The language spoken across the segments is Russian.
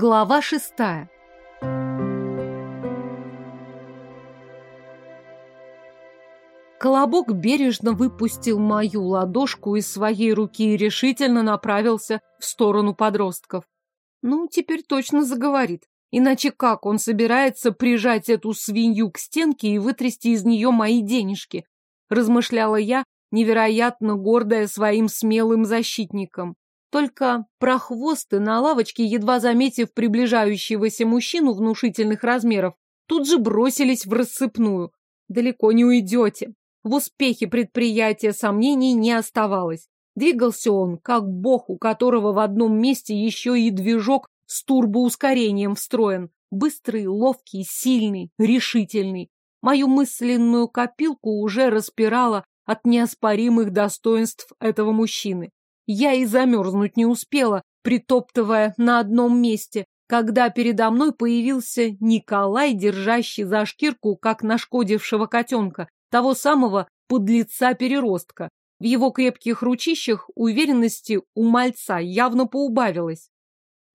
Глава шестая. Колобок бережно выпустил мою ладошку из своей руки и решительно направился в сторону подростков. Ну, теперь точно заговорит. Иначе как он собирается прижать эту свинью к стенке и вытрясти из нее мои денежки? Размышляла я, невероятно гордая своим смелым защитником. Только прохвосты на лавочке, едва заметив приближающегося мужчину внушительных размеров, тут же бросились в рассыпную. Далеко не уйдете. В успехе предприятия сомнений не оставалось. Двигался он, как бог, у которого в одном месте еще и движок с турбоускорением встроен. Быстрый, ловкий, сильный, решительный. Мою мысленную копилку уже распирала от неоспоримых достоинств этого мужчины. Я и замерзнуть не успела, притоптывая на одном месте, когда передо мной появился Николай, держащий за шкирку, как нашкодившего котенка, того самого подлеца-переростка. В его крепких ручищах уверенности у мальца явно поубавилось.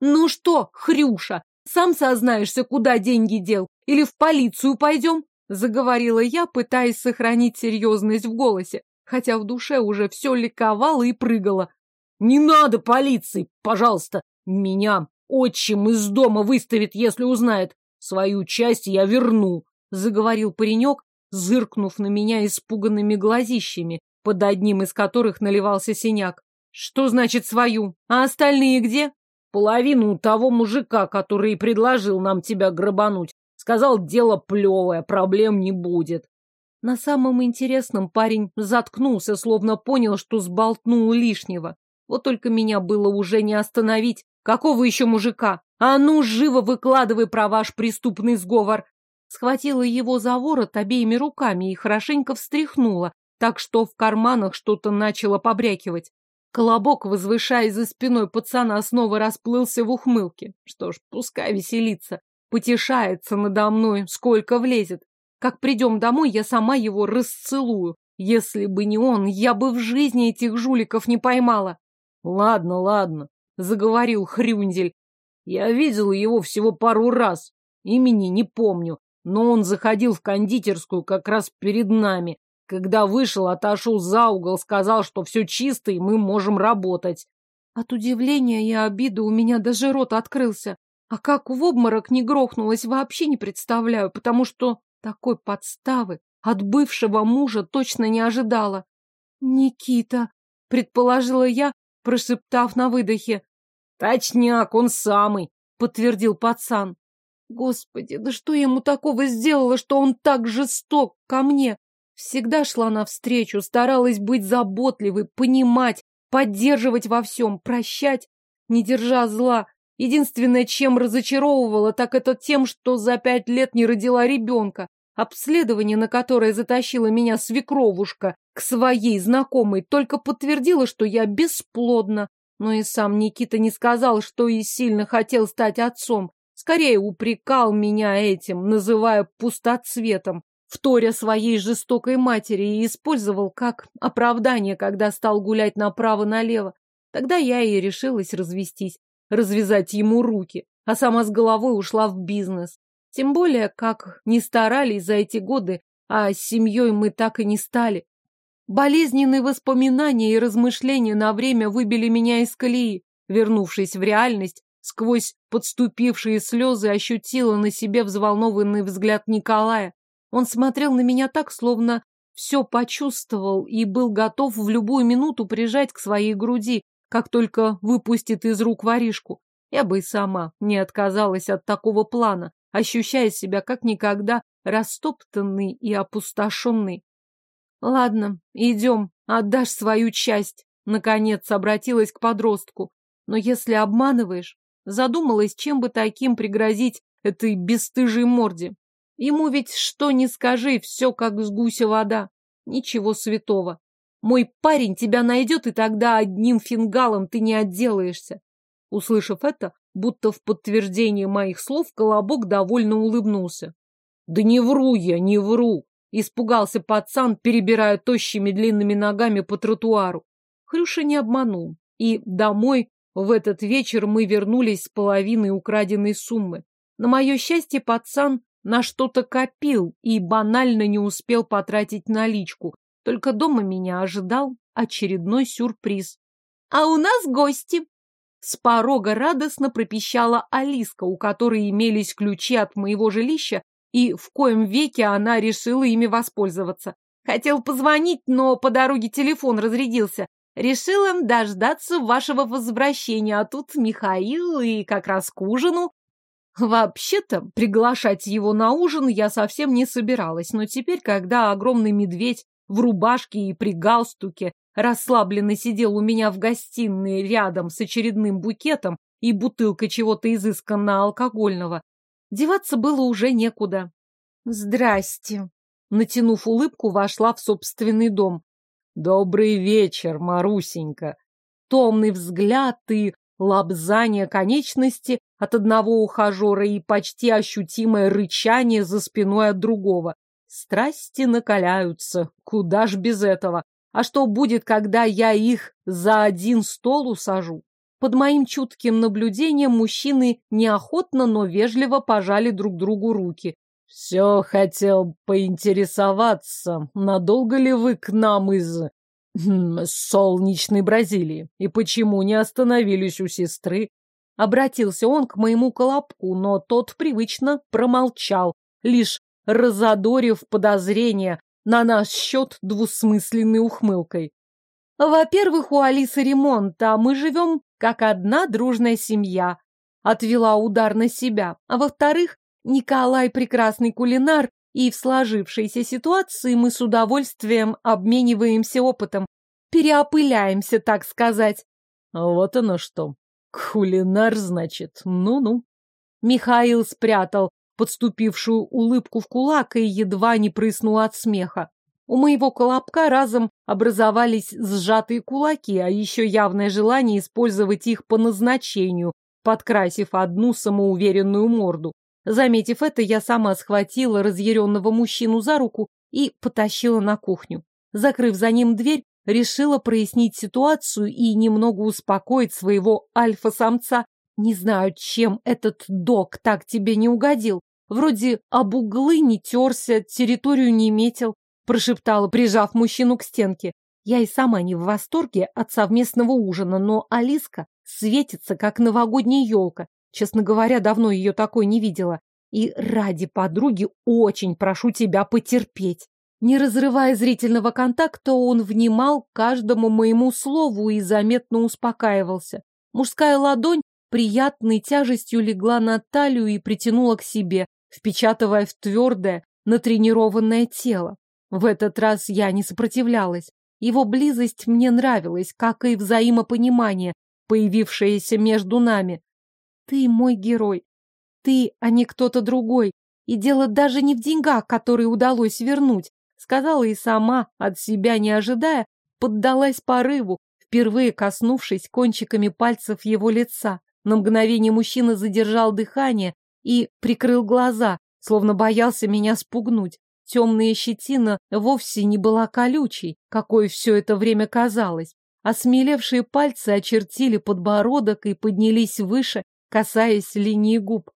«Ну что, Хрюша, сам сознаешься, куда деньги дел? Или в полицию пойдем?» Заговорила я, пытаясь сохранить серьезность в голосе, хотя в душе уже все ликовало и прыгало. Не надо полиции, пожалуйста. Меня отчим из дома выставит, если узнает. Свою часть я верну, заговорил паренек, зыркнув на меня испуганными глазищами, под одним из которых наливался синяк. Что значит свою? А остальные где? Половину того мужика, который предложил нам тебя грабануть. Сказал, дело плевое, проблем не будет. На самом интересном парень заткнулся, словно понял, что сболтнул лишнего. Вот только меня было уже не остановить. Какого еще мужика? А ну, живо выкладывай про ваш преступный сговор. Схватила его за ворот обеими руками и хорошенько встряхнула, так что в карманах что-то начало побрякивать. Колобок, возвышаясь за спиной пацана, снова расплылся в ухмылке. Что ж, пускай веселится. Потешается надо мной, сколько влезет. Как придем домой, я сама его расцелую. Если бы не он, я бы в жизни этих жуликов не поймала. Ладно, ладно, заговорил Хрюндель. Я видел его всего пару раз. Имени не помню, но он заходил в кондитерскую как раз перед нами. Когда вышел, отошел за угол, сказал, что все чисто и мы можем работать. От удивления и обиды у меня даже рот открылся. А как в обморок не грохнулась, вообще не представляю, потому что такой подставы от бывшего мужа точно не ожидала. «Никита», — предположила я, прошептав на выдохе. «Точняк, он самый», — подтвердил пацан. Господи, да что ему такого сделала, что он так жесток ко мне? Всегда шла навстречу, старалась быть заботливой, понимать, поддерживать во всем, прощать, не держа зла. Единственное, чем разочаровывала, так это тем, что за пять лет не родила ребенка. Обследование, на которое затащила меня свекровушка к своей знакомой, только подтвердило, что я бесплодна. Но и сам Никита не сказал, что и сильно хотел стать отцом. Скорее упрекал меня этим, называя пустоцветом, вторя своей жестокой матери и использовал как оправдание, когда стал гулять направо-налево. Тогда я и решилась развестись, развязать ему руки, а сама с головой ушла в бизнес. Тем более, как не старались за эти годы, а с семьей мы так и не стали. Болезненные воспоминания и размышления на время выбили меня из колеи. Вернувшись в реальность, сквозь подступившие слезы ощутила на себе взволнованный взгляд Николая. Он смотрел на меня так, словно все почувствовал и был готов в любую минуту прижать к своей груди, как только выпустит из рук воришку. Я бы и сама не отказалась от такого плана, ощущая себя как никогда растоптанный и опустошенный. Ладно, идем, отдашь свою часть. Наконец обратилась к подростку. Но если обманываешь, задумалась, чем бы таким пригрозить этой бесстыжей морде. Ему ведь что ни скажи, все как с гуся вода. Ничего святого. Мой парень тебя найдет, и тогда одним фингалом ты не отделаешься. Услышав это, Будто в подтверждение моих слов Колобок довольно улыбнулся. «Да не вру я, не вру!» Испугался пацан, перебирая тощими длинными ногами по тротуару. Хрюша не обманул, и домой в этот вечер мы вернулись с половиной украденной суммы. На мое счастье, пацан на что-то копил и банально не успел потратить наличку. Только дома меня ожидал очередной сюрприз. «А у нас гости!» С порога радостно пропищала Алиска, у которой имелись ключи от моего жилища, и в коем веке она решила ими воспользоваться. Хотел позвонить, но по дороге телефон разрядился. Решила дождаться вашего возвращения, а тут Михаил и как раз к ужину. Вообще-то, приглашать его на ужин я совсем не собиралась, но теперь, когда огромный медведь в рубашке и при галстуке расслабленно сидел у меня в гостиной рядом с очередным букетом и бутылкой чего-то изысканно алкогольного, деваться было уже некуда. «Здрасте!» Натянув улыбку, вошла в собственный дом. «Добрый вечер, Марусенька!» Томный взгляд и лобзание конечности от одного ухажера и почти ощутимое рычание за спиной от другого. Страсти накаляются, куда ж без этого. А что будет, когда я их за один стол усажу? Под моим чутким наблюдением мужчины неохотно, но вежливо пожали друг другу руки. Все хотел поинтересоваться, надолго ли вы к нам из хм, солнечной Бразилии и почему не остановились у сестры? Обратился он к моему колобку, но тот привычно промолчал, лишь разодорив подозрения на наш счет двусмысленной ухмылкой. Во-первых, у Алисы ремонт, а мы живем как одна дружная семья. Отвела удар на себя. А во-вторых, Николай прекрасный кулинар, и в сложившейся ситуации мы с удовольствием обмениваемся опытом. Переопыляемся, так сказать. Вот оно что. Кулинар, значит. Ну-ну. Михаил спрятал подступившую улыбку в кулак и едва не прыснул от смеха. У моего колобка разом образовались сжатые кулаки, а еще явное желание использовать их по назначению, подкрасив одну самоуверенную морду. Заметив это, я сама схватила разъяренного мужчину за руку и потащила на кухню. Закрыв за ним дверь, решила прояснить ситуацию и немного успокоить своего альфа-самца. Не знаю, чем этот док так тебе не угодил. Вроде об углы не терся, территорию не метил, прошептала, прижав мужчину к стенке. Я и сама не в восторге от совместного ужина, но Алиска светится, как новогодняя елка, Честно говоря, давно ее такой не видела. И ради подруги очень прошу тебя потерпеть. Не разрывая зрительного контакта, он внимал каждому моему слову и заметно успокаивался. Мужская ладонь приятной тяжестью легла на талию и притянула к себе, впечатывая в твердое, натренированное тело. В этот раз я не сопротивлялась. Его близость мне нравилась, как и взаимопонимание, появившееся между нами. Ты мой герой. Ты, а не кто-то другой. И дело даже не в деньгах, которые удалось вернуть. Сказала и сама, от себя не ожидая, поддалась порыву, впервые коснувшись кончиками пальцев его лица. На мгновение мужчина задержал дыхание и прикрыл глаза, словно боялся меня спугнуть. Темная щетина вовсе не была колючей, какой все это время казалось. Осмелевшие пальцы очертили подбородок и поднялись выше, касаясь линии губ.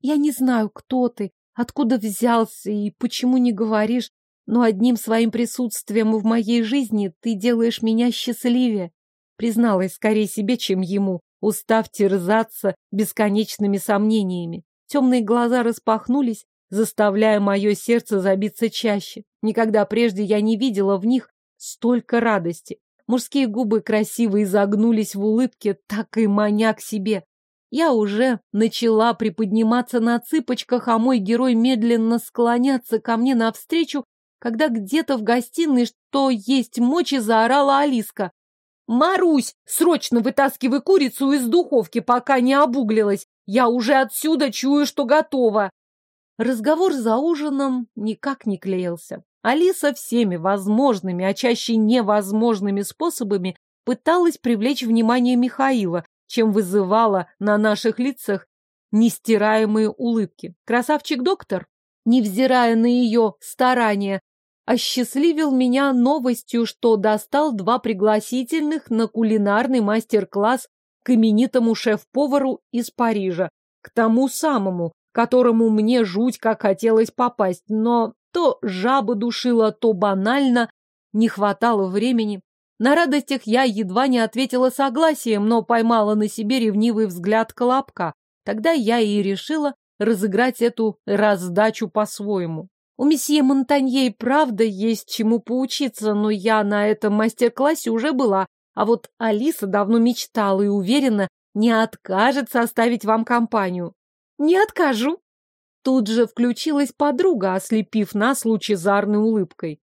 Я не знаю, кто ты, откуда взялся и почему не говоришь, но одним своим присутствием в моей жизни ты делаешь меня счастливее. Призналась скорее себе, чем ему, устав терзаться бесконечными сомнениями. Темные глаза распахнулись, заставляя мое сердце забиться чаще. Никогда прежде я не видела в них столько радости. Мужские губы красиво изогнулись в улыбке, так и маня к себе. Я уже начала приподниматься на цыпочках, а мой герой медленно склоняться ко мне навстречу, когда где-то в гостиной, что есть мочи, заорала Алиска. «Марусь, срочно вытаскивай курицу из духовки, пока не обуглилась. Я уже отсюда чую, что готова». Разговор за ужином никак не клеился. Алиса всеми возможными, а чаще невозможными способами пыталась привлечь внимание Михаила, чем вызывала на наших лицах нестираемые улыбки. Красавчик-доктор, невзирая на ее старания, осчастливил меня новостью, что достал два пригласительных на кулинарный мастер-класс к именитому шеф-повару из Парижа, к тому самому, которому мне жуть как хотелось попасть, но то жаба душила, то банально не хватало времени. На радостях я едва не ответила согласием, но поймала на себе ревнивый взгляд Колобка. Тогда я и решила разыграть эту раздачу по-своему. У месье Монтанье и правда есть чему поучиться, но я на этом мастер-классе уже была, а вот Алиса давно мечтала и уверена, не откажется оставить вам компанию. Не откажу. Тут же включилась подруга, ослепив нас лучезарной улыбкой.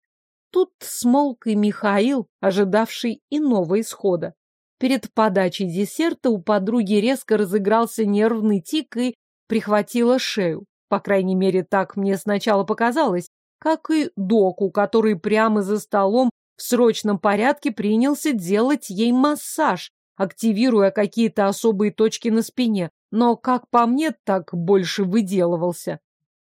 Тут смолк и Михаил, ожидавший иного исхода. Перед подачей десерта у подруги резко разыгрался нервный тик и прихватила шею. По крайней мере, так мне сначала показалось, как и доку, который прямо за столом в срочном порядке принялся делать ей массаж, активируя какие-то особые точки на спине, но, как по мне, так больше выделывался.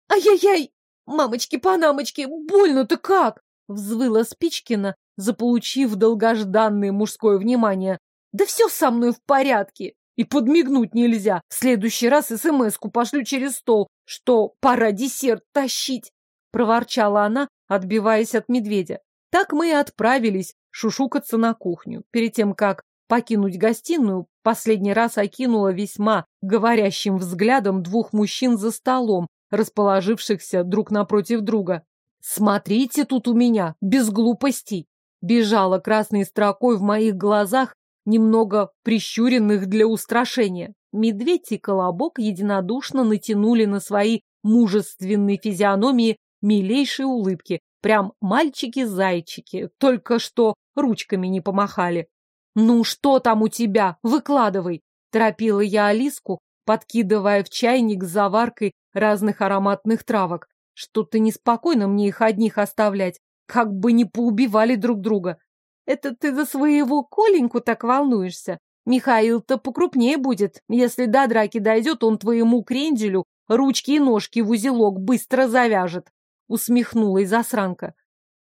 «Ай-яй-яй! Мамочки-панамочки, больно-то как!» — взвыла Спичкина, заполучив долгожданное мужское внимание. «Да все со мной в порядке!» И подмигнуть нельзя. В следующий раз СМС-ку пошлю через стол, что пора десерт тащить, проворчала она, отбиваясь от медведя. Так мы и отправились шушукаться на кухню. Перед тем, как покинуть гостиную, последний раз окинула весьма говорящим взглядом двух мужчин за столом, расположившихся друг напротив друга. «Смотрите тут у меня, без глупостей!» Бежала красной строкой в моих глазах, немного прищуренных для устрашения. Медведь и Колобок единодушно натянули на свои мужественные физиономии милейшие улыбки, прям мальчики-зайчики, только что ручками не помахали. «Ну что там у тебя? Выкладывай!» – торопила я Алиску, подкидывая в чайник с заваркой разных ароматных травок. Что-то неспокойно мне их одних оставлять, как бы не поубивали друг друга. Это ты за своего Коленьку так волнуешься? Михаил-то покрупнее будет. Если до драки дойдет, он твоему кренделю ручки и ножки в узелок быстро завяжет. Усмехнулась засранка.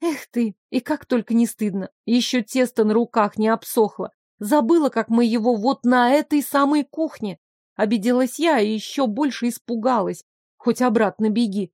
Эх ты, и как только не стыдно. Еще тесто на руках не обсохло. Забыла, как мы его вот на этой самой кухне. Обиделась я и еще больше испугалась. Хоть обратно беги.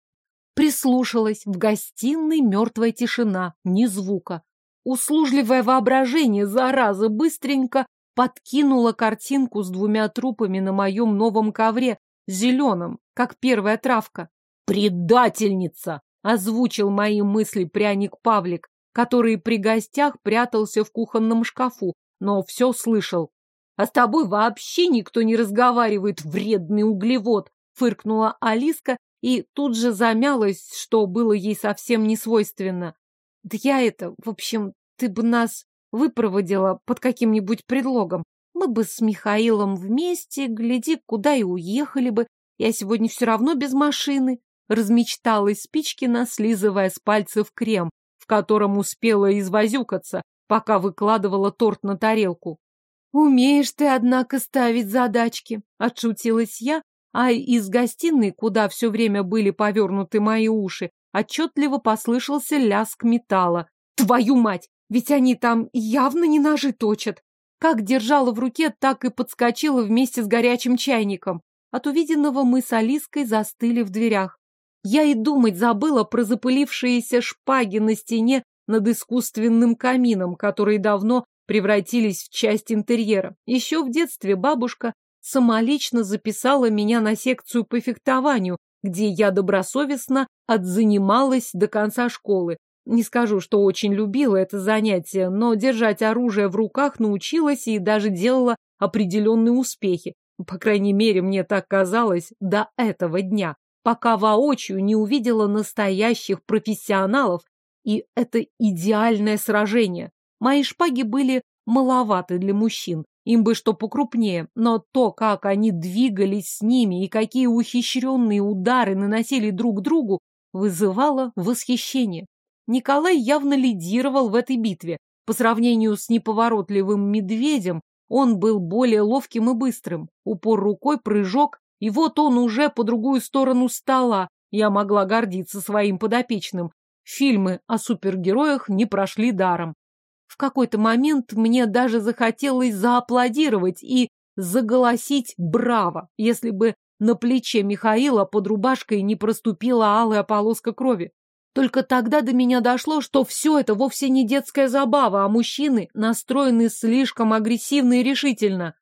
Прислушалась. В гостиной мертвая тишина, ни звука. Услужливое воображение, зараза, быстренько подкинула картинку с двумя трупами на моем новом ковре, зеленом, как первая травка. «Предательница!» — озвучил мои мысли пряник Павлик, который при гостях прятался в кухонном шкафу, но все слышал. «А с тобой вообще никто не разговаривает, вредный углевод!» — фыркнула Алиска и тут же замялась, что было ей совсем не свойственно. Да я это, в общем, ты бы нас выпроводила под каким-нибудь предлогом. Мы бы с Михаилом вместе, гляди, куда и уехали бы. Я сегодня все равно без машины. Размечталась Спичкина, слизывая с пальцев крем, в котором успела извозюкаться, пока выкладывала торт на тарелку. «Умеешь ты, однако, ставить задачки», — отшутилась я, а из гостиной, куда все время были повернуты мои уши, отчетливо послышался ляск металла. Твою мать! Ведь они там явно не ножи точат. Как держала в руке, так и подскочила вместе с горячим чайником. От увиденного мы с Алиской застыли в дверях. Я и думать забыла про запылившиеся шпаги на стене над искусственным камином, которые давно превратились в часть интерьера. Еще в детстве бабушка самолично записала меня на секцию по фехтованию, где я добросовестно отзанималась до конца школы. Не скажу, что очень любила это занятие, но держать оружие в руках научилась и даже делала определенные успехи. По крайней мере, мне так казалось до этого дня, пока воочию не увидела настоящих профессионалов, и это идеальное сражение. Мои шпаги были маловаты для мужчин, им бы что покрупнее, но то, как они двигались с ними и какие ухищренные удары наносили друг другу, вызывало восхищение. Николай явно лидировал в этой битве. По сравнению с неповоротливым медведем, он был более ловким и быстрым. Упор рукой, прыжок, и вот он уже по другую сторону стола. Я могла гордиться своим подопечным. Фильмы о супергероях не прошли даром. В какой-то момент мне даже захотелось зааплодировать и заголосить «Браво!», если бы на плече Михаила под рубашкой не проступила алая полоска крови. Только тогда до меня дошло, что все это вовсе не детская забава, а мужчины настроены слишком агрессивно и решительно.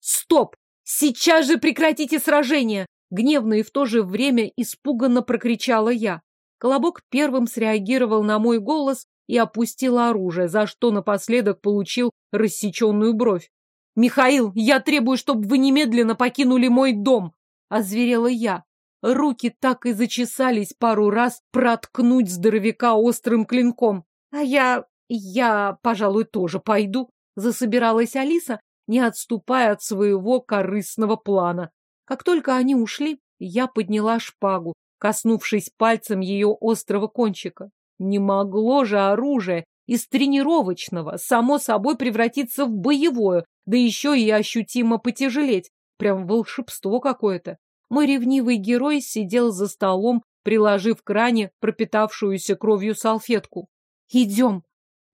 «Стоп! Сейчас же прекратите сражение!» Гневно и в то же время испуганно прокричала я. Колобок первым среагировал на мой голос и опустил оружие, за что напоследок получил рассеченную бровь. «Михаил, я требую, чтобы вы немедленно покинули мой дом!» — озверела я. Руки так и зачесались пару раз проткнуть здоровяка острым клинком. А я... я, пожалуй, тоже пойду. Засобиралась Алиса, не отступая от своего корыстного плана. Как только они ушли, я подняла шпагу, коснувшись пальцем ее острого кончика. Не могло же оружие из тренировочного само собой превратиться в боевое, да еще и ощутимо потяжелеть. Прям волшебство какое-то. Мой ревнивый герой сидел за столом, приложив к ране пропитавшуюся кровью салфетку. «Идем!»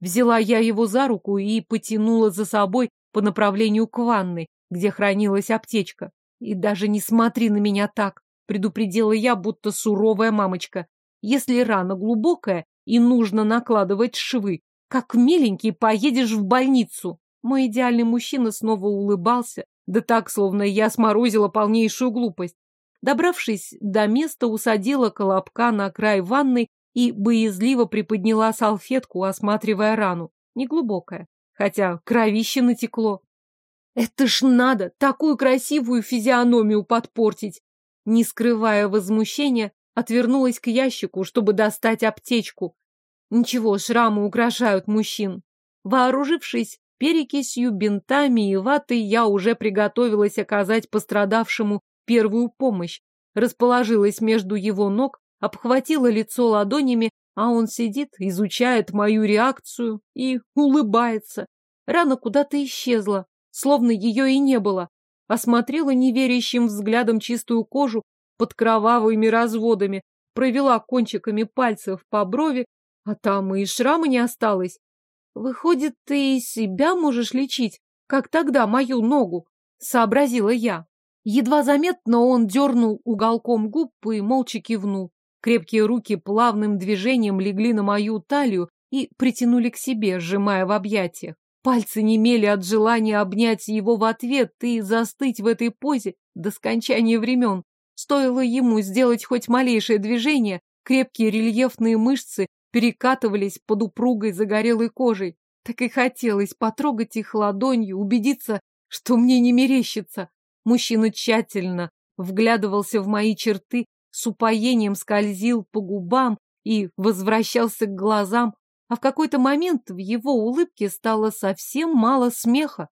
Взяла я его за руку и потянула за собой по направлению к ванной, где хранилась аптечка. «И даже не смотри на меня так!» предупредила я, будто суровая мамочка. «Если рана глубокая и нужно накладывать швы, как миленький поедешь в больницу!» Мой идеальный мужчина снова улыбался, да так, словно я сморозила полнейшую глупость. Добравшись до места, усадила колобка на край ванной и боязливо приподняла салфетку, осматривая рану. Неглубокая, хотя кровище натекло. Это ж надо такую красивую физиономию подпортить! Не скрывая возмущения, отвернулась к ящику, чтобы достать аптечку. Ничего, шрамы украшают мужчин. Вооружившись перекисью, бинтами и ватой, я уже приготовилась оказать пострадавшему первую помощь, расположилась между его ног, обхватила лицо ладонями, а он сидит, изучает мою реакцию и улыбается. Рана куда-то исчезла, словно ее и не было. Осмотрела неверящим взглядом чистую кожу под кровавыми разводами, провела кончиками пальцев по брови, а там и шрама не осталось. Выходит, ты и себя можешь лечить, как тогда мою ногу, сообразила я. Едва заметно он дернул уголком губ и молча кивнул. Крепкие руки плавным движением легли на мою талию и притянули к себе, сжимая в объятиях. Пальцы немели от желания обнять его в ответ и застыть в этой позе до скончания времен. Стоило ему сделать хоть малейшее движение, крепкие рельефные мышцы перекатывались под упругой загорелой кожей. Так и хотелось потрогать их ладонью, убедиться, что мне не мерещится. Мужчина тщательно вглядывался в мои черты, с упоением скользил по губам и возвращался к глазам, а в какой-то момент в его улыбке стало совсем мало смеха.